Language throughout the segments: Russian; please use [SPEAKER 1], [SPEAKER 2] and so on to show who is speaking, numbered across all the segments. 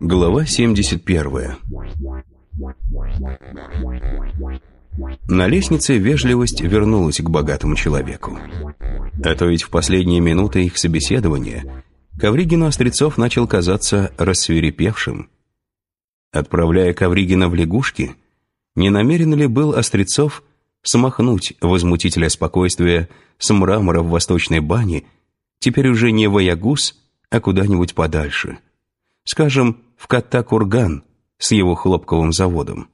[SPEAKER 1] Глава 71 На лестнице вежливость вернулась к богатому человеку. А то ведь в последние минуты их собеседования Ковригину Острецов начал казаться рассверепевшим. Отправляя Ковригина в лягушки, не намерен ли был Острецов смахнуть возмутителя спокойствия с мрамора в восточной бане, теперь уже не в Аягус, а куда-нибудь подальше. Скажем, в Катта-Курган с его хлопковым заводом.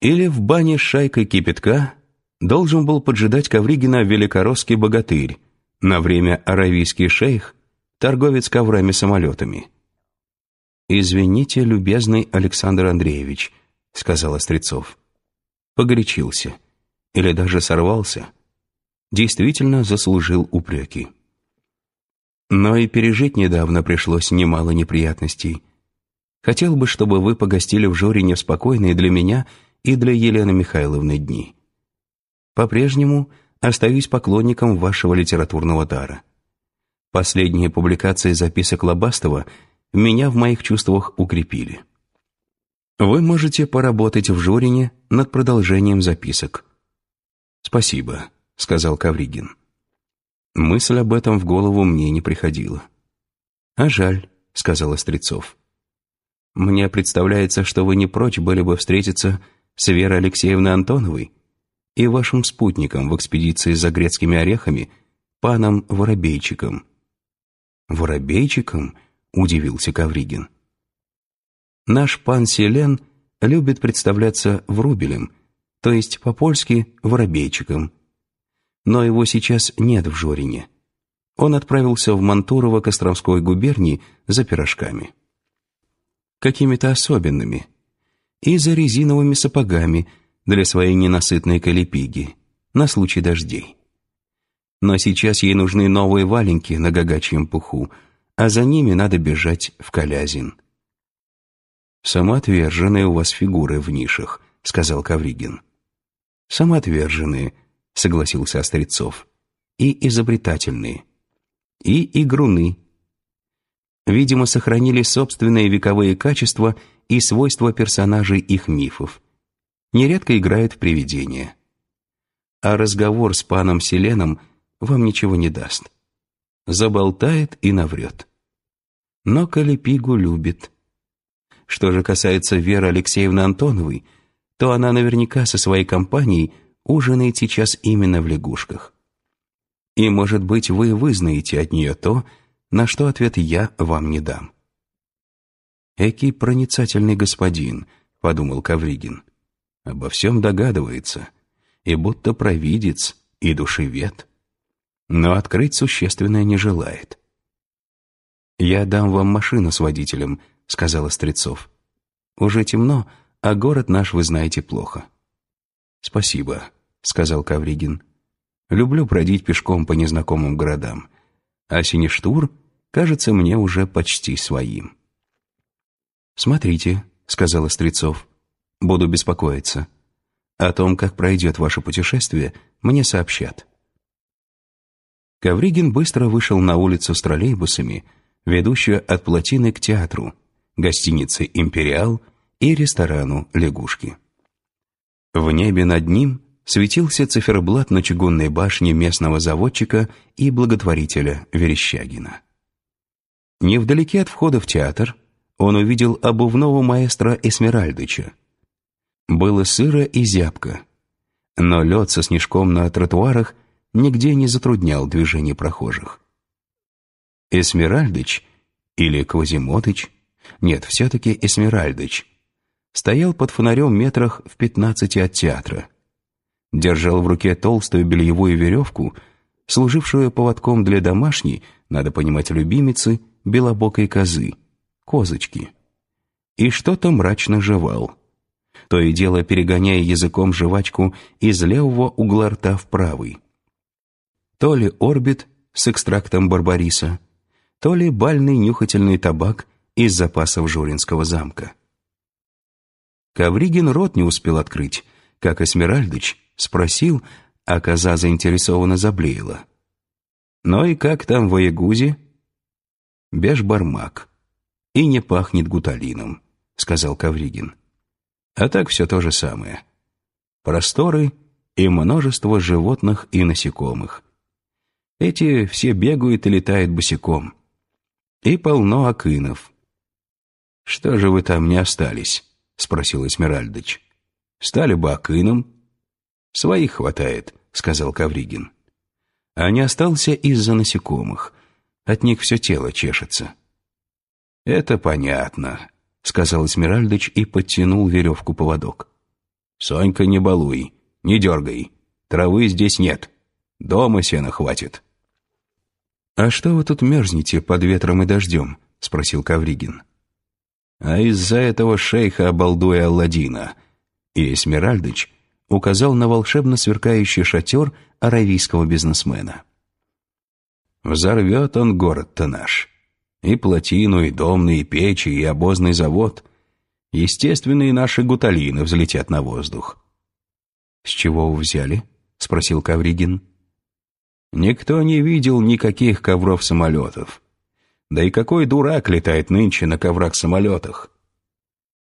[SPEAKER 1] Или в бане с шайкой кипятка должен был поджидать Ковригина великоросский богатырь, на время аравийский шейх, торговец коврами-самолетами. «Извините, любезный Александр Андреевич», — сказал Острецов. Погорячился. Или даже сорвался. Действительно заслужил упреки. Но и пережить недавно пришлось немало неприятностей. Хотел бы, чтобы вы погостили в Жорине в спокойные для меня и для Елены Михайловны дни. По-прежнему остаюсь поклонником вашего литературного дара. Последние публикации записок Лобастова меня в моих чувствах укрепили. Вы можете поработать в Жорине над продолжением записок. «Спасибо», — сказал Кавригин. Мысль об этом в голову мне не приходила. «А жаль», — сказал Острецов. «Мне представляется, что вы не прочь были бы встретиться с Верой Алексеевной Антоновой и вашим спутником в экспедиции за грецкими орехами, паном Воробейчиком». «Воробейчиком?» — удивился Кавригин. «Наш пан Селен любит представляться врубелем, то есть по-польски «воробейчиком», но его сейчас нет в Жорине. Он отправился в Мантурово Костромской губернии за пирожками. Какими-то особенными. И за резиновыми сапогами для своей ненасытной калипиги, на случай дождей. Но сейчас ей нужны новые валенки на гагачьем пуху, а за ними надо бежать в Калязин. «Самоотверженные у вас фигуры в нишах», — сказал Кавригин. «Самоотверженные», согласился Острецов. И изобретательные. И игруны. Видимо, сохранили собственные вековые качества и свойства персонажей их мифов. Нередко играют в привидения. А разговор с паном Селеном вам ничего не даст. Заболтает и наврет. Но Калипигу любит. Что же касается Веры Алексеевны Антоновой, то она наверняка со своей компанией – ужинает сейчас именно в лягушках. И, может быть, вы вызнаете от нее то, на что ответ я вам не дам. «Экий проницательный господин», — подумал Кавригин. «Обо всем догадывается, и будто провидец, и душевед, но открыть существенное не желает». «Я дам вам машину с водителем», — сказал Острецов. «Уже темно, а город наш вы знаете плохо». «Спасибо», сказал Кавригин. «Люблю бродить пешком по незнакомым городам, а Сиништур кажется мне уже почти своим». «Смотрите», — сказал Острецов, — «буду беспокоиться. О том, как пройдет ваше путешествие, мне сообщат». Ковригин быстро вышел на улицу с троллейбусами, ведущую от плотины к театру, гостинице «Империал» и ресторану «Лягушки». В небе над ним светился циферблат на чугунной башне местного заводчика и благотворителя Верещагина. Невдалеке от входа в театр он увидел обувного маэстро Эсмеральдыча. Было сыро и зябко, но лед со снежком на тротуарах нигде не затруднял движение прохожих. Эсмеральдыч или Квазимотыч, нет, все-таки Эсмеральдыч, стоял под фонарем метрах в пятнадцати от театра держал в руке толстую бельевую веревку, служившую поводком для домашней, надо понимать, любимицы, белобокой козы, козочки. И что-то мрачно жевал. То и дело перегоняя языком жвачку из левого угла рта в правый. То ли орбит с экстрактом барбариса, то ли бальный нюхательный табак из запасов Журинского замка. Ковригин рот не успел открыть, как Эсмеральдыч спросил, а коза заинтересованно заблеяла. «Ну и как там в Аягузе?» «Бешбармак. И не пахнет гуталином», — сказал Кавригин. «А так все то же самое. Просторы и множество животных и насекомых. Эти все бегают и летают босиком. И полно акинов. «Что же вы там не остались?» — спросил Эсмеральдыч. «Стали бы акином?» «Своих хватает», — сказал Кавригин. А не остался из-за насекомых. От них все тело чешется. «Это понятно», — сказал Эсмеральдыч и подтянул веревку поводок. «Сонька, не балуй, не дергай. Травы здесь нет. Дома сена хватит». «А что вы тут мерзнете под ветром и дождем?» — спросил Кавригин. «А из-за этого шейха обалдуя Алладина». И Эсмеральдыч указал на волшебно сверкающий шатер аравийского бизнесмена. «Взорвет он город-то наш. И плотину, и домные печи, и обозный завод. Естественные наши гуталины взлетят на воздух». «С чего вы взяли?» — спросил Кавригин. Никто не видел никаких ковров-самолетов. Да и какой дурак летает нынче на коврах-самолетах?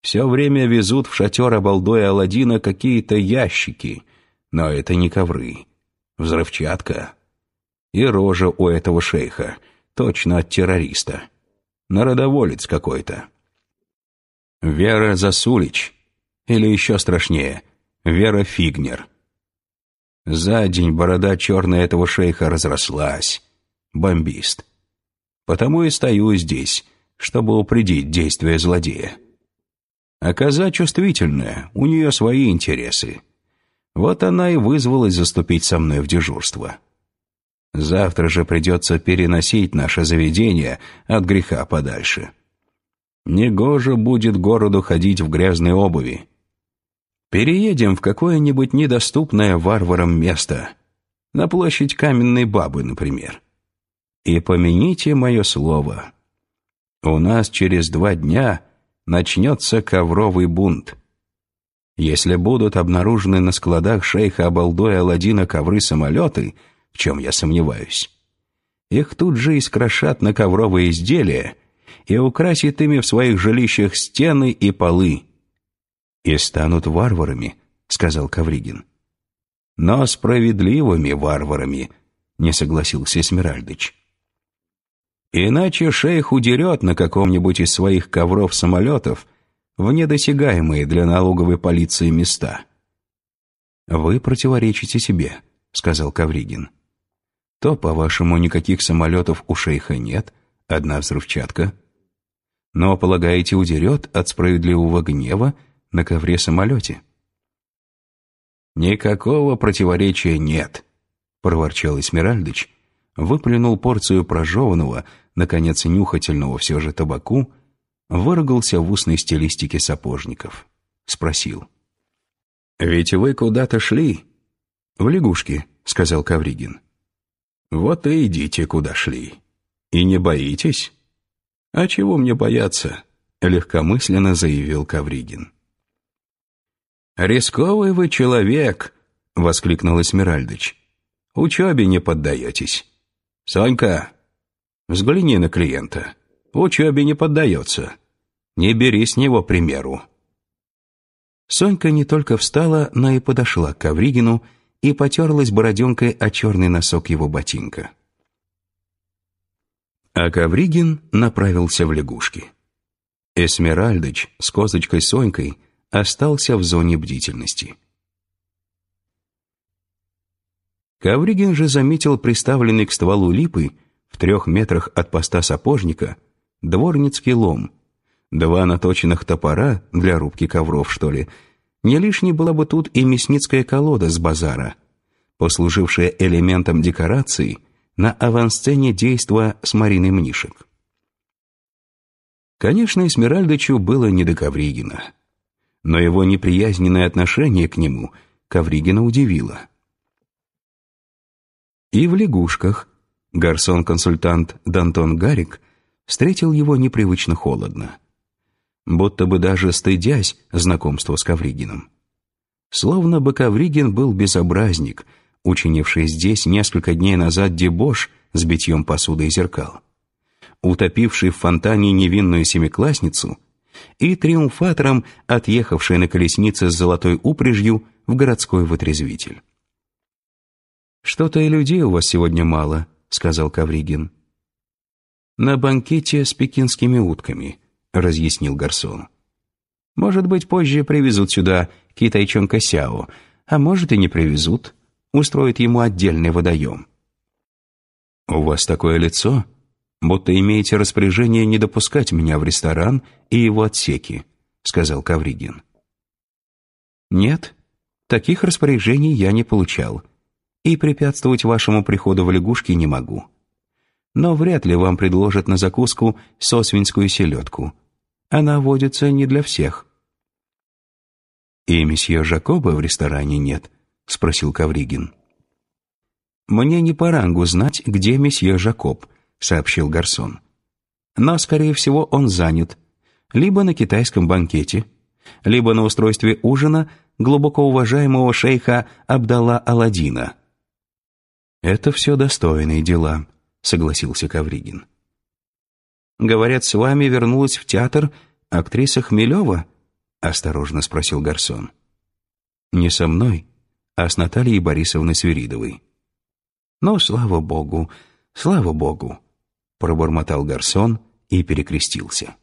[SPEAKER 1] Все время везут в шатер обалдоя Аладдина какие-то ящики, но это не ковры. Взрывчатка. И рожа у этого шейха, точно от террориста. Народоволец какой-то. Вера Засулич, или еще страшнее, Вера Фигнер — за день борода черная этого шейха разрослась. Бомбист. Потому и стою здесь, чтобы упредить действия злодея. А коза чувствительная, у нее свои интересы. Вот она и вызвалась заступить со мной в дежурство. Завтра же придется переносить наше заведение от греха подальше. Негоже будет городу ходить в грязной обуви. Переедем в какое-нибудь недоступное варварам место. На площадь Каменной Бабы, например. И помяните мое слово. У нас через два дня начнется ковровый бунт. Если будут обнаружены на складах шейха Абалдоя Аладдина ковры-самолеты, в чем я сомневаюсь, их тут же искрошат на ковровые изделия и украсят ими в своих жилищах стены и полы и станут варварами», — сказал Кавригин. «Но справедливыми варварами», — не согласился Смиральдыч. «Иначе шейх удерет на каком-нибудь из своих ковров-самолетов в недосягаемые для налоговой полиции места». «Вы противоречите себе», — сказал Кавригин. «То, по-вашему, никаких самолетов у шейха нет, одна взрывчатка. Но, полагаете, удерет от справедливого гнева на ковре-самолете. «Никакого противоречия нет», — проворчал Эсмеральдыч, выплюнул порцию прожеванного, наконец нюхательного все же табаку, выругался в устной стилистике сапожников. Спросил. «Ведь вы куда-то шли?» «В лягушки», — сказал Кавригин. «Вот и идите, куда шли. И не боитесь?» «А чего мне бояться?» — легкомысленно заявил Кавригин. «Рисковый вы человек!» — воскликнул Эсмеральдыч. «Учебе не поддаетесь. Сонька, взгляни на клиента. Учебе не поддается. Не бери с него примеру». Сонька не только встала, но и подошла к Ковригину и потерлась бороденкой о черный носок его ботинка. А Ковригин направился в лягушки. Эсмеральдыч с козочкой Сонькой — остался в зоне бдительности. Ковригин же заметил приставленный к стволу липы в трех метрах от поста сапожника дворницкий лом, два наточенных топора для рубки ковров, что ли. Не лишней была бы тут и мясницкая колода с базара, послужившая элементом декорации на авансцене действа с Мариной Мнишек. Конечно, Эсмеральдычу было не до Ковригина но его неприязненное отношение к нему Ковригина удивило. И в лягушках гарсон-консультант Дантон Гарик встретил его непривычно холодно, будто бы даже стыдясь знакомства с Ковригиным. Словно бы Ковригин был безобразник, учинивший здесь несколько дней назад дебош с битьем посуды и зеркал, утопивший в фонтане невинную семиклассницу и триумфатором, отъехавший на колеснице с золотой упряжью в городской вытрезвитель. «Что-то и людей у вас сегодня мало», — сказал Кавригин. «На банкете с пекинскими утками», — разъяснил Гарсон. «Может быть, позже привезут сюда китайчонка Сяо, а может и не привезут, устроят ему отдельный водоем». «У вас такое лицо, будто имеете распоряжение не допускать меня в ресторан и его отсеки», — сказал Кавригин. «Нет, таких распоряжений я не получал», и препятствовать вашему приходу в лягушки не могу. Но вряд ли вам предложат на закуску сосвинскую селедку. Она водится не для всех». «И месье Жакоба в ресторане нет?» — спросил Кавригин. «Мне не по рангу знать, где месье Жакоб», — сообщил Гарсон. «Но, скорее всего, он занят. Либо на китайском банкете, либо на устройстве ужина глубоко уважаемого шейха Абдалла Аладдина». «Это все достойные дела», — согласился Кавригин. «Говорят, с вами вернулась в театр актриса Хмелева?» — осторожно спросил Гарсон. «Не со мной, а с Натальей Борисовной Свиридовой». «Ну, слава богу, слава богу», — пробормотал Гарсон и перекрестился.